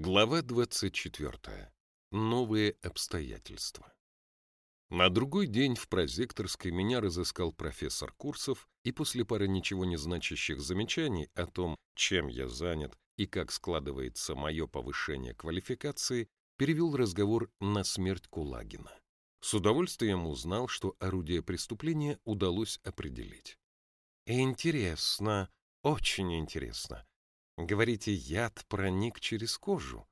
Глава 24. Новые обстоятельства. На другой день в прозекторской меня разыскал профессор Курсов и после пары ничего не значащих замечаний о том, чем я занят и как складывается мое повышение квалификации, перевел разговор на смерть Кулагина. С удовольствием узнал, что орудие преступления удалось определить. «Интересно, очень интересно. Говорите, яд проник через кожу?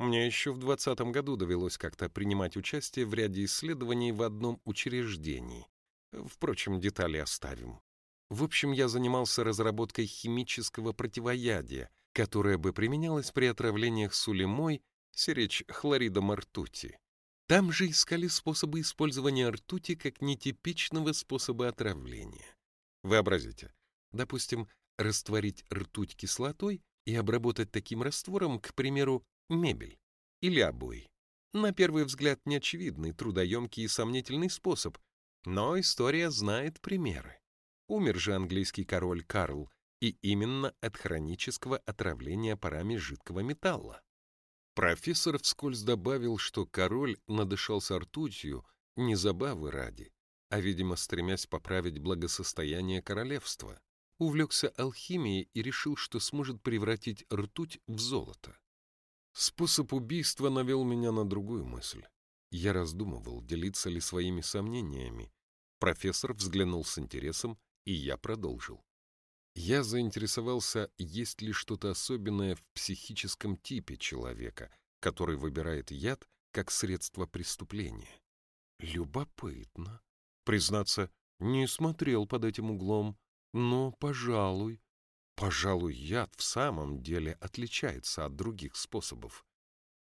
Мне еще в двадцатом году довелось как-то принимать участие в ряде исследований в одном учреждении. Впрочем, детали оставим. В общем, я занимался разработкой химического противоядия, которое бы применялось при отравлениях сулемой, сиречь хлоридом ртути. Там же искали способы использования ртути как нетипичного способа отравления. Вообразите, допустим, растворить ртуть кислотой и обработать таким раствором, к примеру, мебель или обои. На первый взгляд неочевидный, трудоемкий и сомнительный способ, но история знает примеры. Умер же английский король Карл, и именно от хронического отравления парами жидкого металла. Профессор вскользь добавил, что король надышался ртутью не забавы ради, а, видимо, стремясь поправить благосостояние королевства увлекся алхимией и решил, что сможет превратить ртуть в золото. Способ убийства навел меня на другую мысль. Я раздумывал, делиться ли своими сомнениями. Профессор взглянул с интересом, и я продолжил. Я заинтересовался, есть ли что-то особенное в психическом типе человека, который выбирает яд как средство преступления. Любопытно. Признаться, не смотрел под этим углом, но, пожалуй, пожалуй, яд в самом деле отличается от других способов.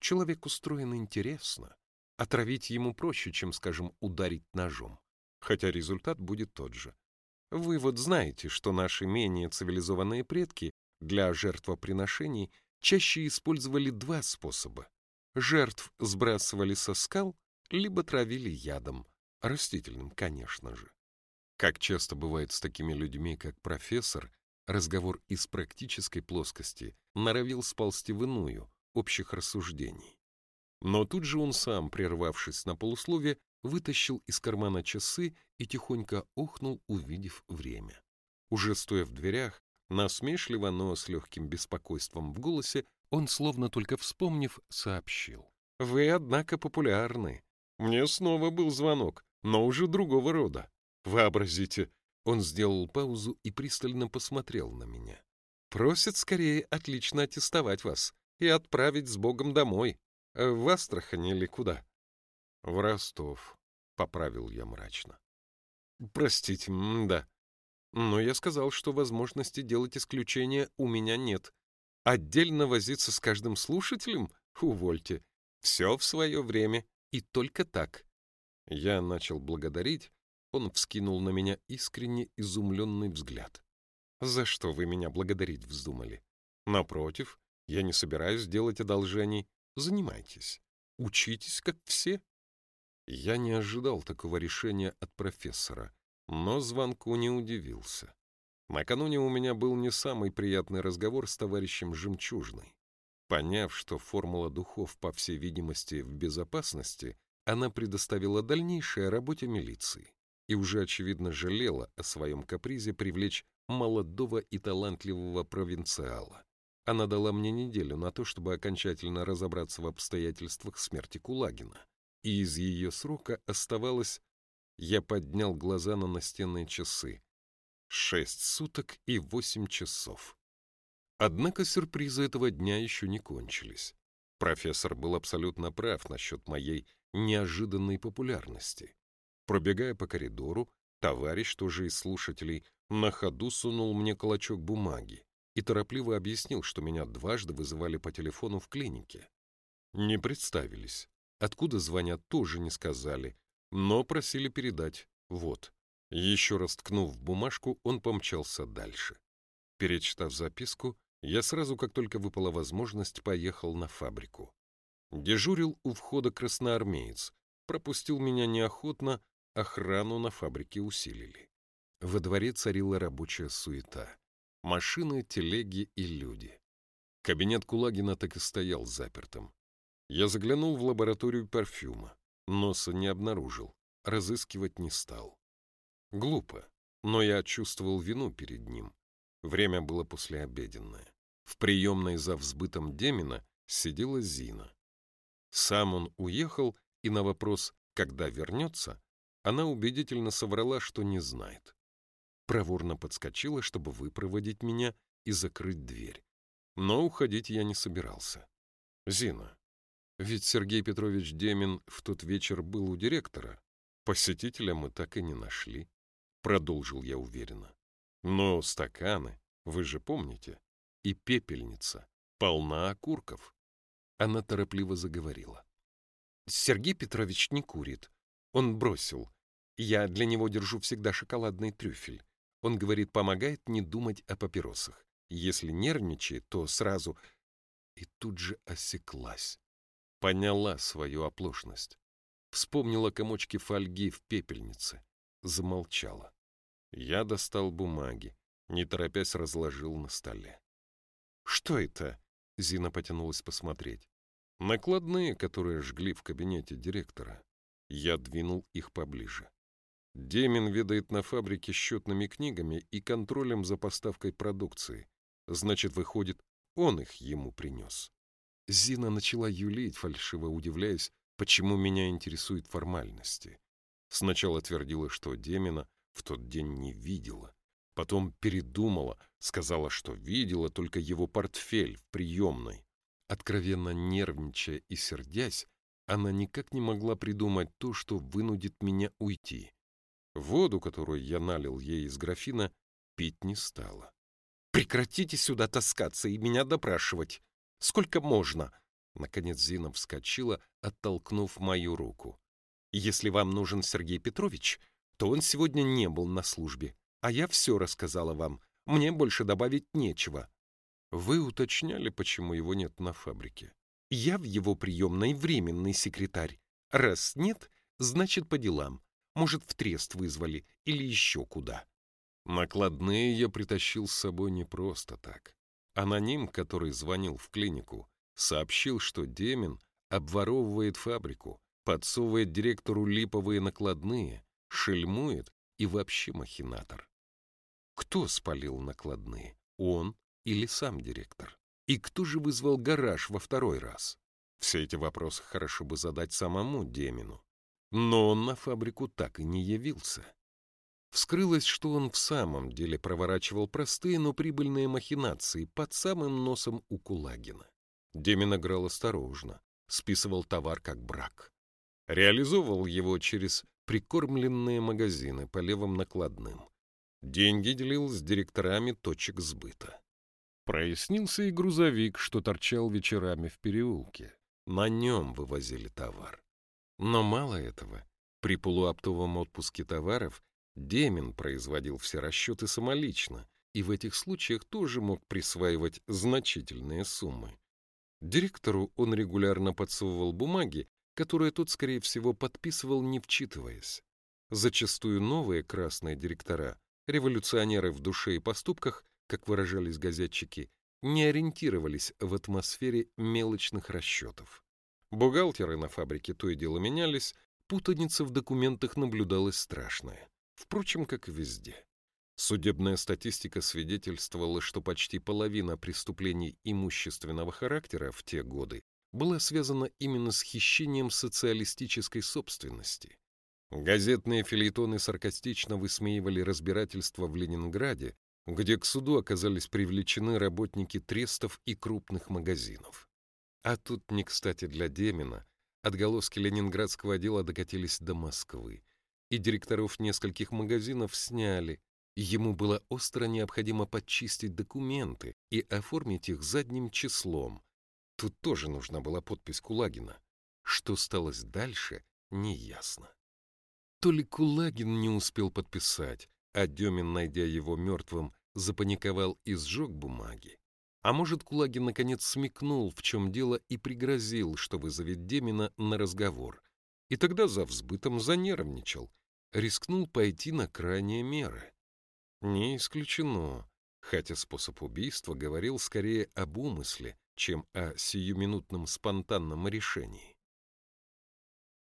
Человек устроен интересно. Отравить ему проще, чем, скажем, ударить ножом. Хотя результат будет тот же. Вы вот знаете, что наши менее цивилизованные предки для жертвоприношений чаще использовали два способа. Жертв сбрасывали со скал, либо травили ядом, растительным, конечно же. Как часто бывает с такими людьми, как профессор, разговор из практической плоскости норовил сползти в иную, общих рассуждений. Но тут же он сам, прервавшись на полуслове, вытащил из кармана часы и тихонько охнул, увидев время. Уже стоя в дверях, насмешливо, но с легким беспокойством в голосе, он, словно только вспомнив, сообщил. «Вы, однако, популярны. Мне снова был звонок, но уже другого рода. Вообразите, он сделал паузу и пристально посмотрел на меня. Просит скорее отлично аттестовать вас и отправить с Богом домой. Э, в Астрахань или куда? В Ростов, поправил я мрачно. Простите, да. Но я сказал, что возможности делать исключения у меня нет. Отдельно возиться с каждым слушателем? Увольте. Все в свое время и только так. Я начал благодарить, он вскинул на меня искренне изумленный взгляд. «За что вы меня благодарить вздумали? Напротив, я не собираюсь делать одолжений. Занимайтесь. Учитесь, как все». Я не ожидал такого решения от профессора, но звонку не удивился. Накануне у меня был не самый приятный разговор с товарищем Жемчужной. Поняв, что формула духов, по всей видимости, в безопасности, она предоставила дальнейшей работе милиции и уже, очевидно, жалела о своем капризе привлечь молодого и талантливого провинциала. Она дала мне неделю на то, чтобы окончательно разобраться в обстоятельствах смерти Кулагина. И из ее срока оставалось... Я поднял глаза на настенные часы. Шесть суток и восемь часов. Однако сюрпризы этого дня еще не кончились. Профессор был абсолютно прав насчет моей неожиданной популярности. Пробегая по коридору, товарищ, тоже из слушателей, на ходу сунул мне клочок бумаги и торопливо объяснил, что меня дважды вызывали по телефону в клинике. Не представились. Откуда звонят, тоже не сказали, но просили передать. Вот. Еще раз ткнув бумажку, он помчался дальше. Перечитав записку, я сразу, как только выпала возможность, поехал на фабрику. Дежурил у входа красноармеец, пропустил меня неохотно, Охрану на фабрике усилили. Во дворе царила рабочая суета. Машины, телеги и люди. Кабинет Кулагина так и стоял запертым. Я заглянул в лабораторию парфюма. Носа не обнаружил, разыскивать не стал. Глупо, но я чувствовал вину перед ним. Время было послеобеденное. В приемной за взбытом Демина сидела Зина. Сам он уехал, и на вопрос «когда вернется?» Она убедительно соврала, что не знает. Проворно подскочила, чтобы выпроводить меня и закрыть дверь. Но уходить я не собирался. «Зина, ведь Сергей Петрович Демин в тот вечер был у директора. Посетителя мы так и не нашли», — продолжил я уверенно. «Но стаканы, вы же помните, и пепельница полна окурков». Она торопливо заговорила. «Сергей Петрович не курит. Он бросил. Я для него держу всегда шоколадный трюфель. Он говорит, помогает не думать о папиросах. Если нервничает, то сразу... И тут же осеклась. Поняла свою оплошность. Вспомнила комочки фольги в пепельнице. Замолчала. Я достал бумаги, не торопясь разложил на столе. «Что это?» — Зина потянулась посмотреть. «Накладные, которые жгли в кабинете директора». Я двинул их поближе. Демин ведает на фабрике счетными книгами и контролем за поставкой продукции. Значит, выходит, он их ему принес. Зина начала юлить, фальшиво удивляясь, почему меня интересуют формальности. Сначала твердила, что Демина в тот день не видела. Потом передумала, сказала, что видела только его портфель в приемной. Откровенно нервничая и сердясь, она никак не могла придумать то, что вынудит меня уйти. Воду, которую я налил ей из графина, пить не стала. «Прекратите сюда таскаться и меня допрашивать! Сколько можно?» Наконец Зина вскочила, оттолкнув мою руку. «Если вам нужен Сергей Петрович, то он сегодня не был на службе, а я все рассказала вам. Мне больше добавить нечего». «Вы уточняли, почему его нет на фабрике?» «Я в его приемной временный секретарь. Раз нет, значит, по делам. Может, в трест вызвали или еще куда. Накладные я притащил с собой не просто так. Аноним, который звонил в клинику, сообщил, что Демин обворовывает фабрику, подсовывает директору липовые накладные, шельмует и вообще махинатор. Кто спалил накладные, он или сам директор? И кто же вызвал гараж во второй раз? Все эти вопросы хорошо бы задать самому Демину. Но он на фабрику так и не явился. Вскрылось, что он в самом деле проворачивал простые, но прибыльные махинации под самым носом у Кулагина. Демин играл осторожно, списывал товар как брак. Реализовывал его через прикормленные магазины по левым накладным. Деньги делил с директорами точек сбыта. Прояснился и грузовик, что торчал вечерами в переулке. На нем вывозили товар. Но мало этого. При полуоптовом отпуске товаров Демин производил все расчеты самолично и в этих случаях тоже мог присваивать значительные суммы. Директору он регулярно подсовывал бумаги, которые тот, скорее всего, подписывал, не вчитываясь. Зачастую новые красные директора, революционеры в душе и поступках, как выражались газетчики, не ориентировались в атмосфере мелочных расчетов. Бухгалтеры на фабрике то и дело менялись, путаница в документах наблюдалась страшная. Впрочем, как и везде. Судебная статистика свидетельствовала, что почти половина преступлений имущественного характера в те годы была связана именно с хищением социалистической собственности. Газетные филейтоны саркастично высмеивали разбирательство в Ленинграде, где к суду оказались привлечены работники трестов и крупных магазинов. А тут не кстати для Демина. Отголоски ленинградского дела докатились до Москвы. И директоров нескольких магазинов сняли. Ему было остро необходимо подчистить документы и оформить их задним числом. Тут тоже нужна была подпись Кулагина. Что сталось дальше, неясно. То ли Кулагин не успел подписать, а Демин, найдя его мертвым, запаниковал и сжег бумаги, а может, Кулагин наконец смекнул, в чем дело, и пригрозил, что вызовет Демина на разговор. И тогда за взбытом занервничал, рискнул пойти на крайние меры. Не исключено. хотя способ убийства говорил скорее об умысле, чем о сиюминутном спонтанном решении.